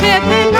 Pippin